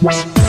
What?